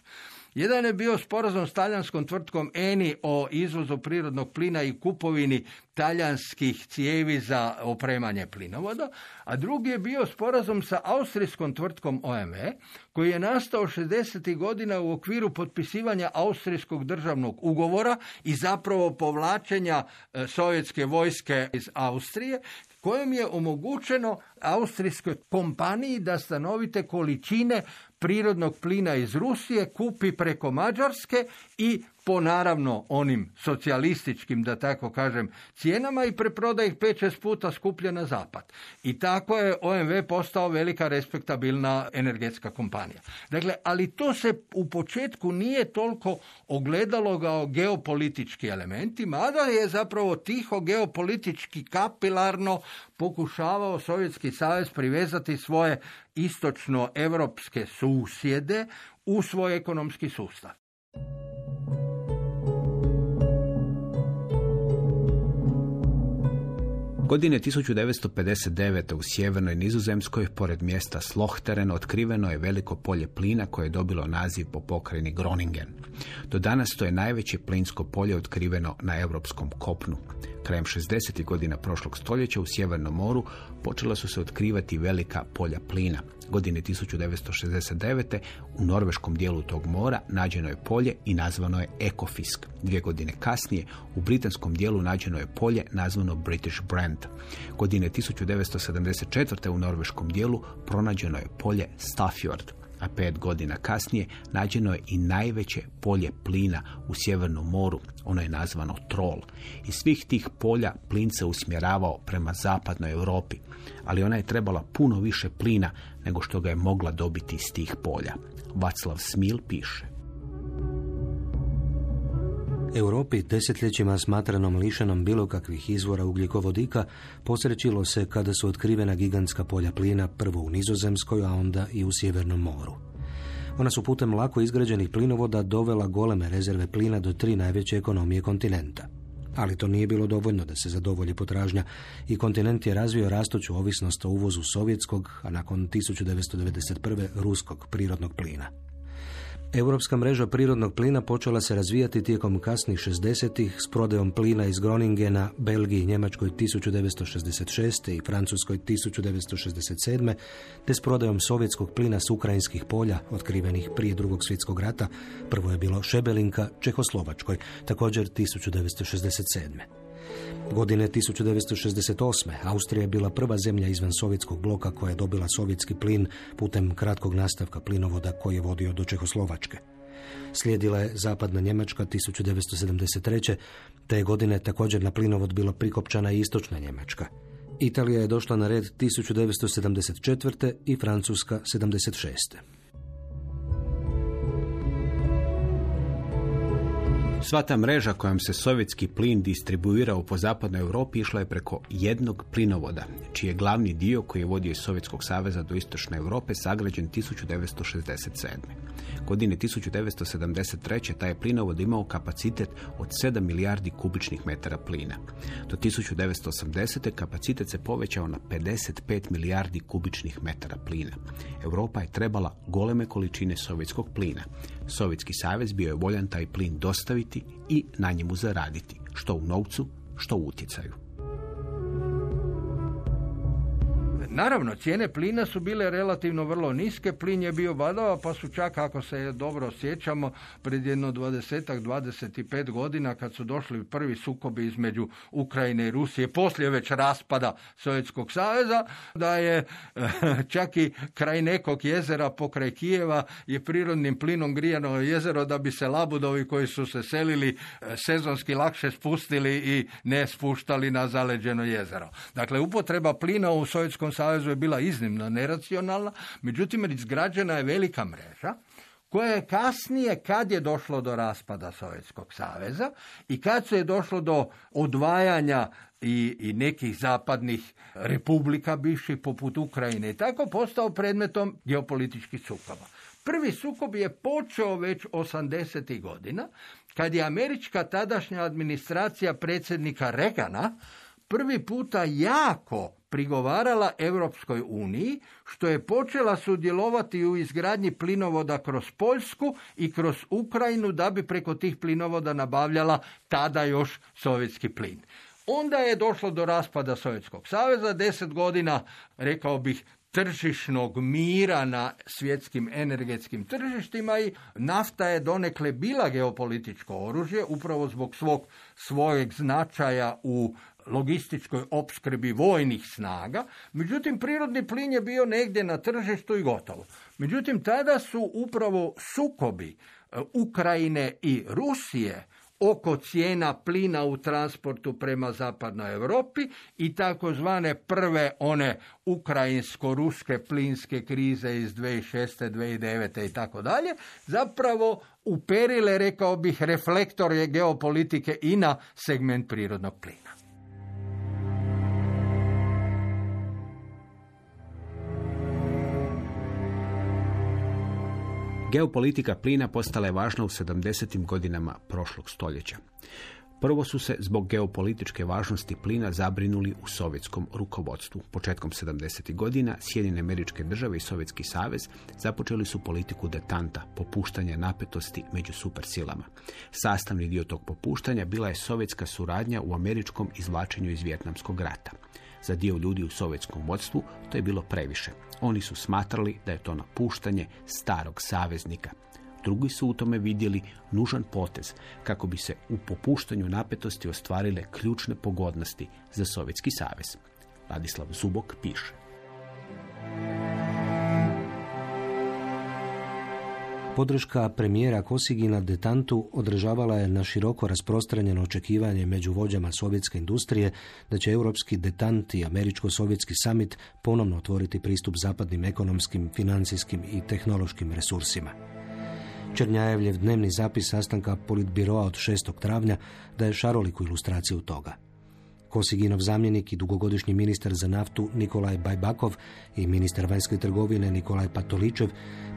Speaker 4: Jedan je bio sporazum s talijanskom tvrtkom Eni o izvozu prirodnog plina i kupovini talijanskih cijevi za opremanje plinovoda, a drugi je bio sporazum sa austrijskom tvrtkom OMV, koji je nastao 60. godina u okviru potpisivanja austrijskog državnog ugovora i zapravo povlačenja e, sovjetske vojske iz Austrije, kojom je omogućeno austrijskoj kompaniji da stanovite količine prirodnog plina iz Rusije kupi preko Mađarske i po naravno onim socijalističkim, da tako kažem, cijenama i preproda ih 5-6 puta skuplje na zapad. I tako je OMV postao velika respektabilna energetska kompanija. Dakle, ali to se u početku nije toliko ogledalo kao geopolitički elementi, mada je zapravo tiho geopolitički kapilarno pokušavao Sovjetski savez privezati svoje istočno-evropske susjede u svoj ekonomski sustav.
Speaker 2: Godine 1959. u sjevernoj Nizozemskoj, pored mjesta Slochteren, otkriveno je veliko polje plina koje je dobilo naziv po pokrajini Groningen. Do danas to je najveće plinsko polje otkriveno na europskom kopnu. Krajem 60. godina prošlog stoljeća u Sjevernom moru počela su se otkrivati velika polja plina. Godine 1969. u norveškom dijelu tog mora nađeno je polje i nazvano je Ekofisk. Dvije godine kasnije u britanskom dijelu nađeno je polje nazvano British Brand. Godine 1974. u norveškom dijelu pronađeno je polje Staffjord a pet godina kasnije nađeno je i najveće polje plina u Sjevernom moru. Ono je nazvano Troll. Iz svih tih polja plin se usmjeravao prema zapadnoj Europi, ali ona je trebala puno više plina nego što ga je mogla dobiti iz tih polja. Vaclav Smil piše.
Speaker 3: Europi desetljećima smatranom lišenom bilo kakvih izvora ugljikovodika posrećilo se kada su otkrivena gigantska polja plina prvo u Nizozemskoj, a onda i u Sjevernom moru. Ona su putem lako izgrađenih plinovoda dovela goleme rezerve plina do tri najveće ekonomije kontinenta. Ali to nije bilo dovoljno da se zadovolji potražnja i kontinent je razvio rastuću ovisnost o uvozu sovjetskog, a nakon 1991. ruskog prirodnog plina. Europska mreža prirodnog plina počela se razvijati tijekom kasnih 60-ih s prodajom plina iz Groningena, Belgiji Njemačkoj 1966. i Francuskoj 1967. te s prodajom sovjetskog plina s ukrajinskih polja, otkrivenih prije drugog svjetskog rata. Prvo je bilo Šebelinka, Čehoslovačkoj, također 1967. Godine 1968. Austrija je bila prva zemlja izvan sovjetskog bloka koja je dobila sovjetski plin putem kratkog nastavka plinovoda koji je vodio do Čehoslovačke. Slijedila je zapadna Njemačka 1973. Te godine također na plinovod bila prikopčana i istočna Njemačka. Italija je došla na red 1974. i Francuska 76.
Speaker 2: Sva ta mreža kojom se sovjetski plin distribuirao po zapadnoj Europi išla je preko jednog plinovoda, čiji je glavni dio koji je vodio iz Sovjetskog saveza do istočne Europe sagrađen 1967. Godine 1973. taj je plinovod imao kapacitet od 7 milijardi kubičnih metara plina. Do 1980. kapacitet se povećao na 55 milijardi kubičnih metara plina. Europa je trebala goleme količine sovjetskog plina. Sovjetski savez bio je voljan taj plin dostaviti i na njemu zaraditi, što u novcu, što u utjecaju.
Speaker 4: Naravno, cijene plina su bile relativno vrlo niske, plin je bio badava, pa su čak, ako se dobro sjećamo, pred jedno 20 25 godina kad su došli prvi sukobi između Ukrajine i Rusije, poslije već raspada Sovjetskog saveza, da je čak i kraj nekog jezera pokraj Kijeva je prirodnim plinom grijano jezero da bi se labudovi koji su se selili e, sezonski lakše spustili i ne spuštali na zaleđeno jezero. Dakle, upotreba plina u Sovjetskom savezu je bila iznimno neracionalna, međutim izgrađena je velika mreža koja je kasnije, kad je došlo do raspada Sovjetskog saveza i kad se je došlo do odvajanja i, i nekih zapadnih republika bivših poput Ukrajine i tako postao predmetom geopolitičkih sukoba. Prvi sukob je počeo već 80. godina, kad je američka tadašnja administracija predsjednika Regana prvi puta jako prigovarala Europskoj uniji, što je počela sudjelovati u izgradnji plinovoda kroz Poljsku i kroz Ukrajinu da bi preko tih plinovoda nabavljala tada još sovjetski plin. Onda je došlo do raspada Sovjetskog saveza, deset godina, rekao bih, tržišnog mira na svjetskim energetskim tržištima i nafta je donekle bila geopolitičko oružje upravo zbog svog svojeg značaja u logističkoj opskrbi vojnih snaga, međutim prirodni plin je bio negdje na tržištu i gotovo. Međutim, tada su upravo sukobi e, Ukrajine i Rusije oko cijena plina u transportu prema zapadnoj Europi i takozvane prve one ukrajinsko-ruske plinske krize iz 2006. 2009. i tako dalje, zapravo uperile, rekao bih, reflektorje geopolitike i na segment prirodnog plina.
Speaker 2: Geopolitika plina postala je važna u 70. godinama prošlog stoljeća. Prvo su se zbog geopolitičke važnosti plina zabrinuli u sovjetskom rukovodstvu. Početkom 70. godina Sjedine američke države i Sovjetski savez započeli su politiku detanta, popuštanja napetosti među supersilama. Sastavni dio tog popuštanja bila je sovjetska suradnja u američkom izvlačenju iz Vjetnamskog rata. Za dio ljudi u sovjetskom vodstvu to je bilo previše. Oni su smatrali da je to napuštanje starog saveznika. Drugi su u tome vidjeli nužan potez kako bi se u popuštanju napetosti ostvarile ključne pogodnosti za Sovjetski savez. Ladislav Zubok piše.
Speaker 3: Podrška premijera Kosigina detantu održavala je na široko rasprostranjeno očekivanje među vođama sovjetske industrije da će europski detant i američko-sovjetski summit ponovno otvoriti pristup zapadnim ekonomskim, financijskim i tehnološkim resursima. Černjajevljev dnevni zapis sastanka politbiroa od 6. travnja daje šaroliku ilustraciju toga. Kosiginov zamjenik i dugogodišnji ministar za naftu Nikolaj Bajbakov i ministar vanjske trgovine Nikolaj Patoličev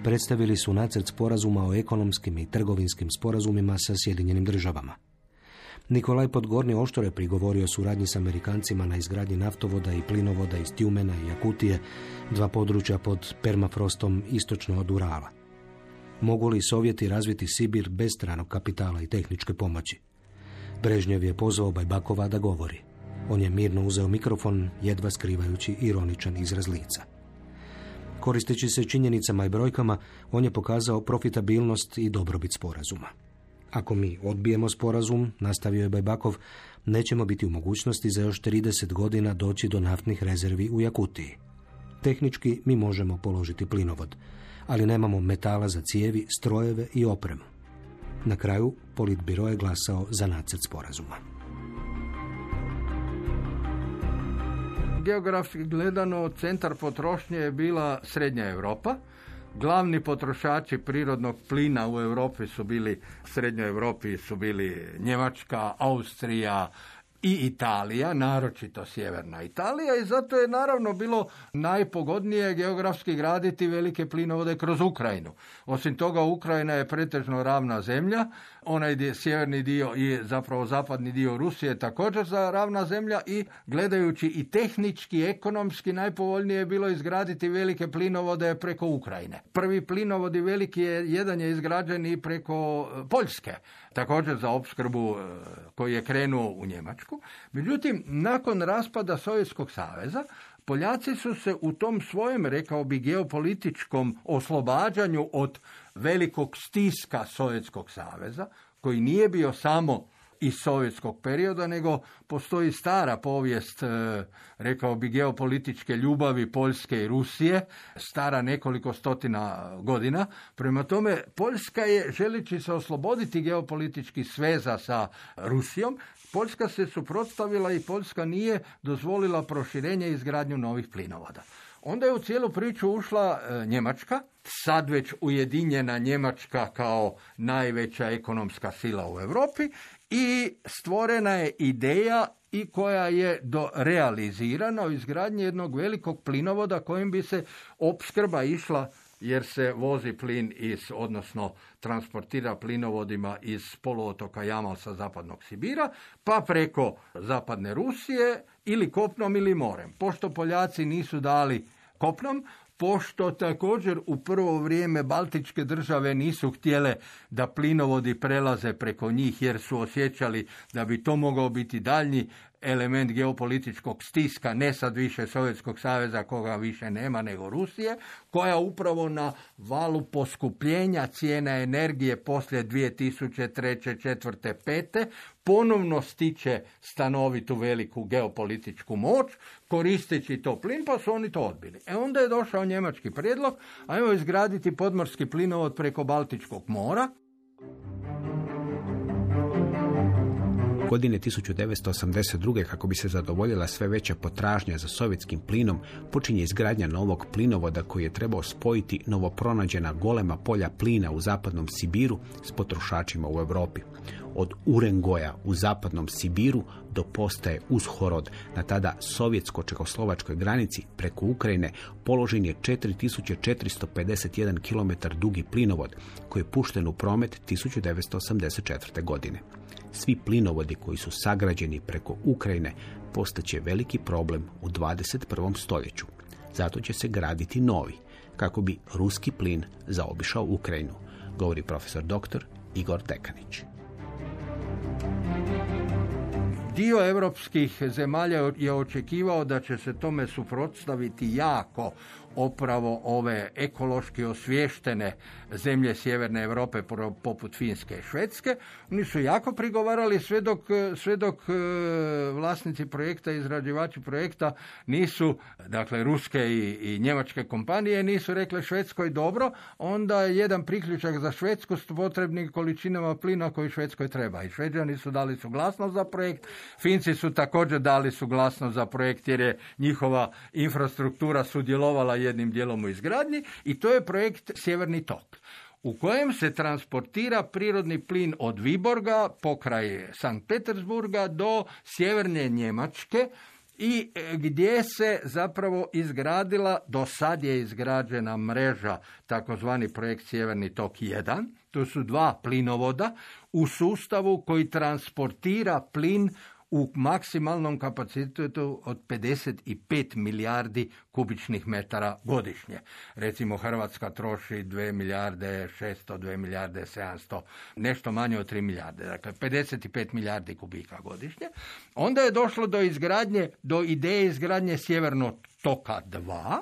Speaker 3: predstavili su nacrt sporazuma o ekonomskim i trgovinskim sporazumima sa Sjedinjenim državama. Nikolaj Podgorni oštore prigovorio suradnji s Amerikancima na izgradnji naftovoda i plinovoda iz Tjumena i Jakutije, dva područja pod permafrostom istočno od Urala. Mogu li Sovjeti razviti Sibir bez stranog kapitala i tehničke pomoći? Brežnjev je pozvao Bajbakova da govori. On je mirno uzeo mikrofon, jedva skrivajući ironičan izraz lica. Koristeći se činjenicama i brojkama, on je pokazao profitabilnost i dobrobit sporazuma. Ako mi odbijemo sporazum, nastavio je Bajbakov, nećemo biti u mogućnosti za još 30 godina doći do naftnih rezervi u Jakutiji. Tehnički mi možemo položiti plinovod, ali nemamo metala za cijevi, strojeve i opremu. Na kraju politbiro je glasao za nacrt sporazuma.
Speaker 4: Geografski gledano centar potrošnje je bila Srednja Europa. Glavni potrošači prirodnog plina u Europi su bili, Srednjoj Europi su bili Njemačka, Austrija, i Italija, naročito sjeverna Italija i zato je naravno bilo najpogodnije geografski graditi velike plinovode kroz Ukrajinu. Osim toga Ukrajina je pretežno ravna zemlja, onaj dio, sjeverni dio i zapravo zapadni dio Rusije također za ravna zemlja i gledajući i tehnički, ekonomski najpovoljnije je bilo izgraditi velike plinovode preko Ukrajine. Prvi plinovodi veliki je, jedan je izgrađen i preko e, Poljske, također za opskrbu e, koji je krenuo u Njemačku. Međutim, nakon raspada Sovjetskog saveza, Poljaci su se u tom svojem, rekao bi, geopolitičkom oslobađanju od velikog stiska Sovjetskog saveza, koji nije bio samo iz sovjetskog perioda, nego postoji stara povijest, e, rekao bi, geopolitičke ljubavi Poljske i Rusije, stara nekoliko stotina godina. Prema tome, Poljska je, želeći se osloboditi geopolitički sveza sa Rusijom, Poljska se suprotstavila i Poljska nije dozvolila proširenje i izgradnju novih plinovoda. Onda je u cijelu priču ušla e, Njemačka, sad već ujedinjena Njemačka kao najveća ekonomska sila u Europi. I stvorena je ideja i koja je do realizirana u izgradnji jednog velikog plinovoda kojim bi se opskrba išla jer se vozi plin iz, odnosno transportira plinovodima iz poluotoka Jamal sa zapadnog Sibira, pa preko zapadne Rusije ili kopnom ili morem. Pošto Poljaci nisu dali kopnom, pošto također u prvo vrijeme Baltičke države nisu htjele da plinovodi prelaze preko njih jer su osjećali da bi to mogao biti daljnji element geopolitičkog stiska, ne sad više Sovjetskog saveza koga više nema nego Rusije, koja upravo na valu poskupljenja cijena energije poslije 2003. 4. 5. ponovno stiče stanovitu veliku geopolitičku moć, koristeći to plin, pa su oni to odbili. E onda je došao njemački prijedlog, ajmo izgraditi podmorski plinovod preko Baltičkog mora,
Speaker 2: Godine 1982. kako bi se zadovoljila sve veća potražnja za sovjetskim plinom, počinje izgradnja novog plinovoda koji je trebao spojiti novopronađena golema polja plina u zapadnom Sibiru s potrošačima u Europi. Od Urengoja u zapadnom Sibiru do postaje Uzhorod na tada sovjetsko-čekoslovačkoj granici preko Ukrajine položen je 4451 km dugi plinovod koji je pušten u promet 1984. godine svi plinovodi koji su sagrađeni preko Ukrajine postaće veliki problem u 21. stoljeću. Zato će se graditi novi, kako bi ruski plin zaobišao Ukrajinu, govori profesor dr. Igor Tekanić.
Speaker 4: Dio europskih zemalja je očekivao da će se tome suprotstaviti jako opravo ove ekološki osviještene zemlje sjeverne Europe poput Finske i Švedske. Oni su jako prigovarali sve dok, sve dok e, vlasnici projekta, izrađivači projekta nisu, dakle ruske i, i njemačke kompanije nisu rekle Švedskoj dobro, onda je jedan priključak za Švedsku s potrebnim količinama plina koji Švedskoj treba. I Šveđani su dali suglasnost za projekt, Finci su također dali suglasnost za projekt jer je njihova infrastruktura sudjelovala jednim dijelom u izgradnji i to je projekt Sjeverni tok u kojem se transportira prirodni plin od Viborga pokraj Sankt Petersburga do sjeverne Njemačke i e, gdje se zapravo izgradila, do sad je izgrađena mreža, takozvani projekt Sjeverni tok 1, to su dva plinovoda u sustavu koji transportira plin u maksimalnom kapacitetu od 55 milijardi kubičnih metara godišnje. Recimo Hrvatska troši 2 milijarde 600, 2 milijarde 700, nešto manje od 3 milijarde, dakle 55 milijardi kubika godišnje. Onda je došlo do izgradnje, do ideje izgradnje sjevernog toka 2,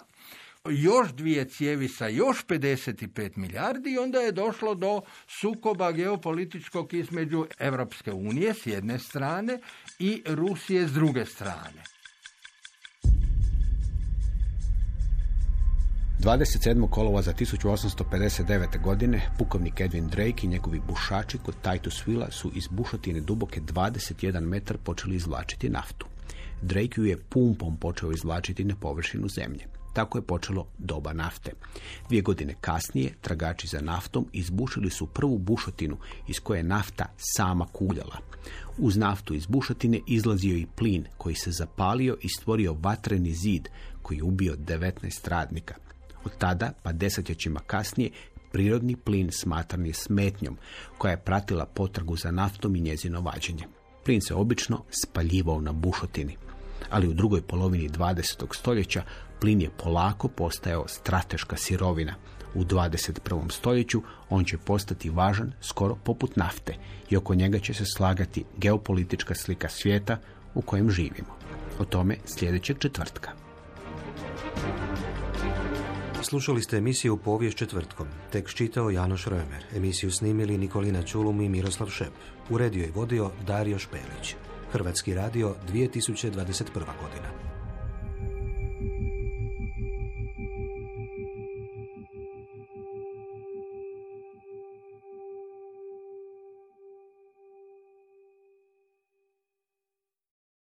Speaker 4: još dvije cijevi sa još 55 milijardi i onda je došlo do sukoba geopolitičkog između Europske unije s jedne strane i Rusije s druge strane.
Speaker 2: 27. kolova za 1859. godine pukovnik Edwin Drake i njegovi bušači kod Titus Villa su iz bušotine duboke 21 metar počeli izvlačiti naftu. Drake ju je pumpom počeo izvlačiti na površinu zemlje. Tako je počelo doba nafte. Dvije godine kasnije tragači za naftom izbušili su prvu bušotinu iz koje je nafta sama kuljala. Uz naftu iz bušotine izlazio i plin koji se zapalio i stvorio vatreni zid koji je ubio 19 radnika. Od tada, pa desetljećima kasnije, prirodni plin smatran je smetnjom koja je pratila potragu za naftom i njezino vađenje. Plin se obično spaljivao na bušotini, ali u drugoj polovini 20. stoljeća plin je polako postajao strateška sirovina. U 21. stoljeću on će postati važan skoro poput nafte i oko njega će se slagati geopolitička slika svijeta u kojem živimo. O tome sljedećeg četvrtka.
Speaker 3: Slušali ste emisiju Povijest četvrtkom. Tekst čitao Janoš Römer. Emisiju snimili Nikolina Čulum i Miroslav Šep. Uredio i vodio Dario Špelić. Hrvatski radio 2021. godina.